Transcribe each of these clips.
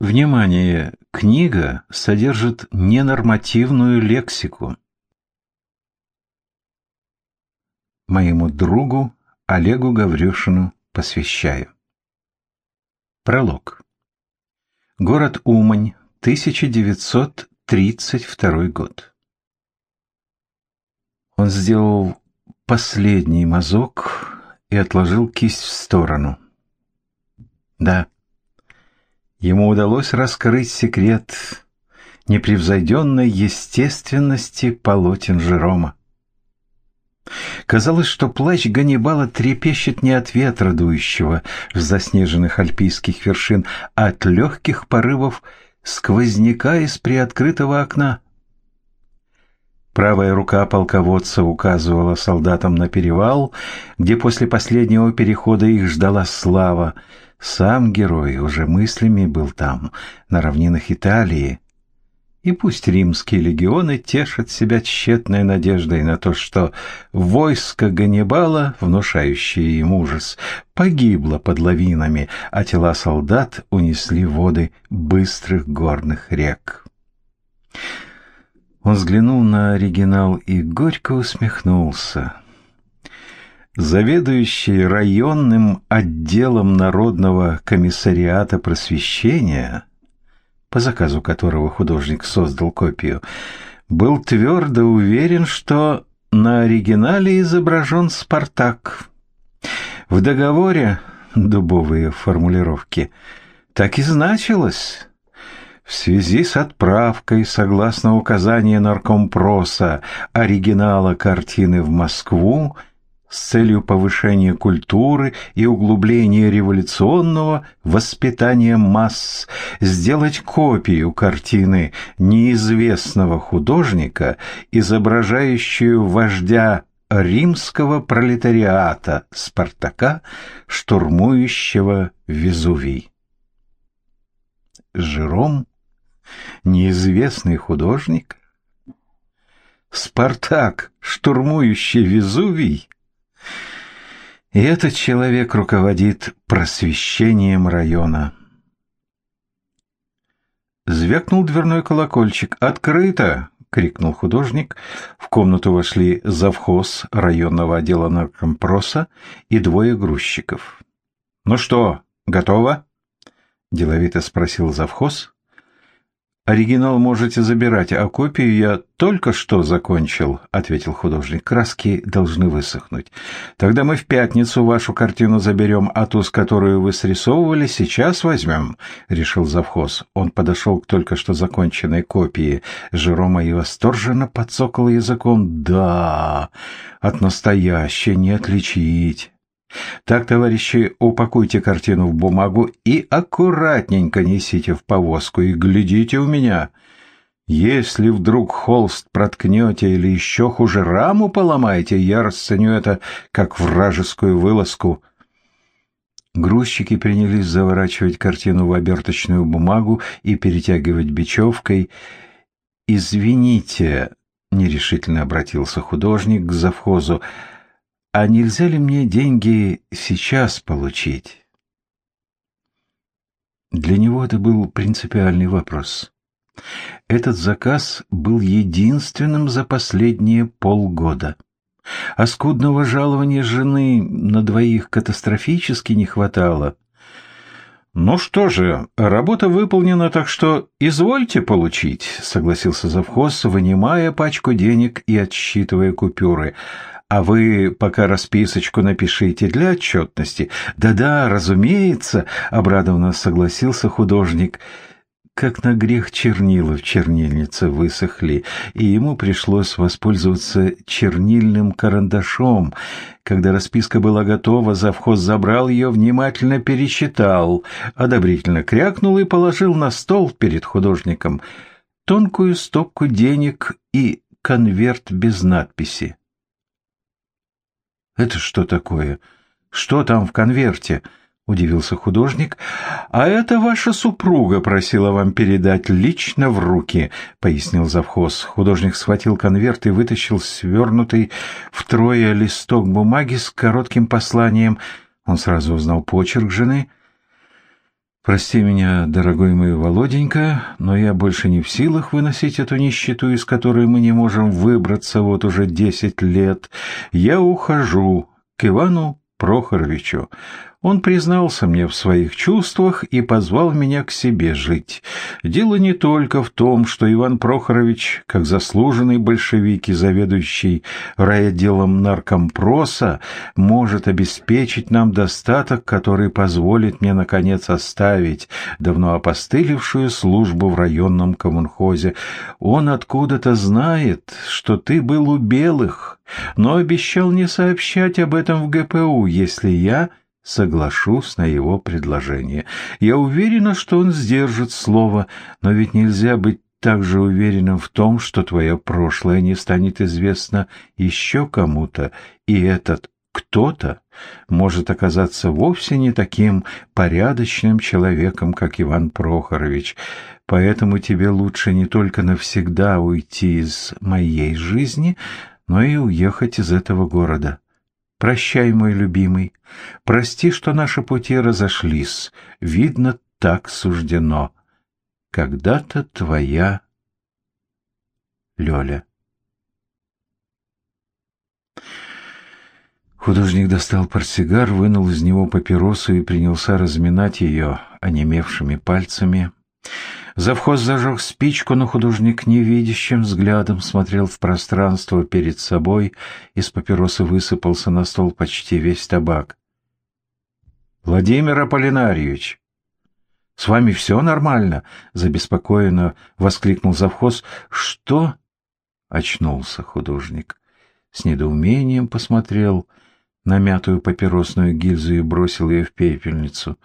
Внимание! Книга содержит ненормативную лексику. Моему другу Олегу Гаврюшину посвящаю. Пролог. Город Умань, 1932 год. Он сделал последний мазок и отложил кисть в сторону. Да, ему удалось раскрыть секрет непревзойденной естественности полотен Жерома. Казалось, что плащ Ганнибала трепещет не от ветра, дующего с заснеженных альпийских вершин, а от легких порывов сквозняка из приоткрытого окна. Правая рука полководца указывала солдатам на перевал, где после последнего перехода их ждала слава — сам герой уже мыслями был там, на равнинах Италии. И пусть римские легионы тешат себя тщетной надеждой на то, что войско Ганнибала, внушающее им ужас, погибло под лавинами, а тела солдат унесли воды быстрых горных рек. Он взглянул на оригинал и горько усмехнулся заведующий районным отделом Народного комиссариата просвещения, по заказу которого художник создал копию, был твердо уверен, что на оригинале изображен Спартак. В договоре дубовые формулировки так и значилось. В связи с отправкой, согласно указанию наркомпроса, оригинала картины в Москву, с целью повышения культуры и углубления революционного воспитания масс, сделать копию картины неизвестного художника, изображающую вождя римского пролетариата Спартака, штурмующего Везувий. Жером, неизвестный художник, Спартак, штурмующий Везувий, и этот человек руководит просвещением района. Звякнул дверной колокольчик. «Открыто!» — крикнул художник. В комнату вошли завхоз районного отдела наркомпроса и двое грузчиков. «Ну что, готово?» — деловито спросил завхоз. «Оригинал можете забирать, а копию я только что закончил», — ответил художник. «Краски должны высохнуть. Тогда мы в пятницу вашу картину заберем, а ту, с которую вы срисовывали, сейчас возьмем», — решил завхоз. Он подошел к только что законченной копии Жерома и восторженно подсокал языком. «Да, от настоящей не отличить». Так, товарищи, упакуйте картину в бумагу и аккуратненько несите в повозку и глядите у меня. Если вдруг холст проткнете или еще хуже раму поломаете, я расценю это как вражескую вылазку. Грузчики принялись заворачивать картину в оберточную бумагу и перетягивать бечевкой. «Извините», — нерешительно обратился художник к завхозу, — а нельзя ли мне деньги сейчас получить? Для него это был принципиальный вопрос. Этот заказ был единственным за последние полгода. А скудного жалования жены на двоих катастрофически не хватало. «Ну что же, работа выполнена, так что извольте получить», — согласился завхоз, вынимая пачку денег и отсчитывая купюры. А вы пока расписочку напишите для отчетности. Да-да, разумеется, обрадованно согласился художник. Как на грех чернила в чернильнице высохли, и ему пришлось воспользоваться чернильным карандашом. Когда расписка была готова, завхоз забрал ее, внимательно пересчитал, одобрительно крякнул и положил на стол перед художником тонкую стопку денег и конверт без надписи. «Это что такое? Что там в конверте?» — удивился художник. «А это ваша супруга просила вам передать лично в руки», — пояснил завхоз. Художник схватил конверт и вытащил свернутый втрое листок бумаги с коротким посланием. Он сразу узнал почерк жены. Прости меня, дорогой мой Володенька, но я больше не в силах выносить эту нищету, из которой мы не можем выбраться вот уже десять лет. Я ухожу к Ивану Прохоровичу. Он признался мне в своих чувствах и позвал меня к себе жить. Дело не только в том, что Иван Прохорович, как заслуженный большевик и заведующий райотделом наркомпроса, может обеспечить нам достаток, который позволит мне, наконец, оставить давно опостылевшую службу в районном коммунхозе. Он откуда-то знает, что ты был у белых, но обещал не сообщать об этом в ГПУ, если я соглашусь на его предложение. Я уверена, что он сдержит слово, но ведь нельзя быть также уверенным в том, что твое прошлое не станет известно еще кому-то, и этот кто-то может оказаться вовсе не таким порядочным человеком, как Иван Прохорович. Поэтому тебе лучше не только навсегда уйти из моей жизни, но и уехать из этого города. Прощай, мой любимый. Прости, что наши пути разошлись. Видно, так суждено. Когда-то твоя Лёля. Художник достал портсигар, вынул из него папиросу и принялся разминать ее онемевшими пальцами. Завхоз зажег спичку, но художник невидящим взглядом смотрел в пространство перед собой. Из папиросы высыпался на стол почти весь табак. «Владимир Аполлинарьевич, с вами все нормально?» — забеспокоенно воскликнул завхоз. «Что?» — очнулся художник. С недоумением посмотрел на мятую папиросную гильзу и бросил ее в пепельницу.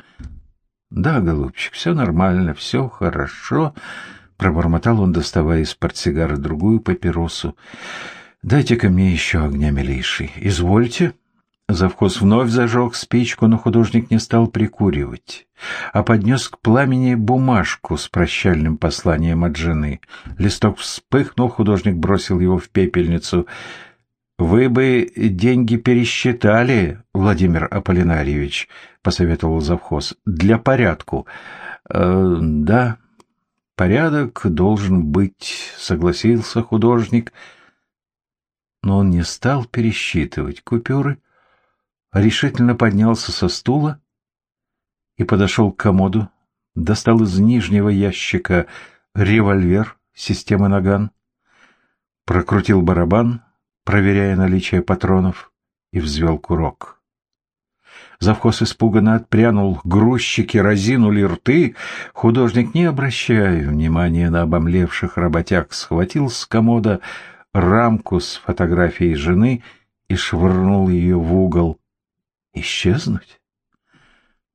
«Да, голубчик, все нормально, все хорошо», — пробормотал он, доставая из портсигара другую папиросу. «Дайте-ка мне еще огня, милейший. Извольте». Завхоз вновь зажег спичку, но художник не стал прикуривать, а поднес к пламени бумажку с прощальным посланием от жены. Листок вспыхнул, художник бросил его в пепельницу. «Вы бы деньги пересчитали, Владимир Аполлинарьевич», — посоветовал завхоз, — «для порядку». «Э, «Да, порядок должен быть», — согласился художник. Но он не стал пересчитывать купюры, а решительно поднялся со стула и подошел к комоду, достал из нижнего ящика револьвер системы «Наган», прокрутил барабан — проверяя наличие патронов, и взвел курок. Завхоз испуганно отпрянул, грузчики разинули рты. Художник, не обращая внимания на обомлевших работяг, схватил с комода рамку с фотографией жены и швырнул ее в угол. Исчезнуть?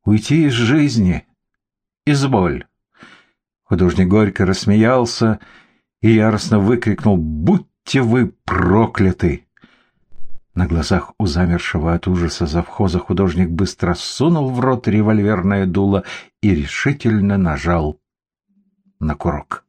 Уйти из жизни? Изволь! Художник горько рассмеялся и яростно выкрикнул «Будь будьте вы прокляты!» На глазах у замершего от ужаса завхоза художник быстро сунул в рот револьверное дуло и решительно нажал на курок.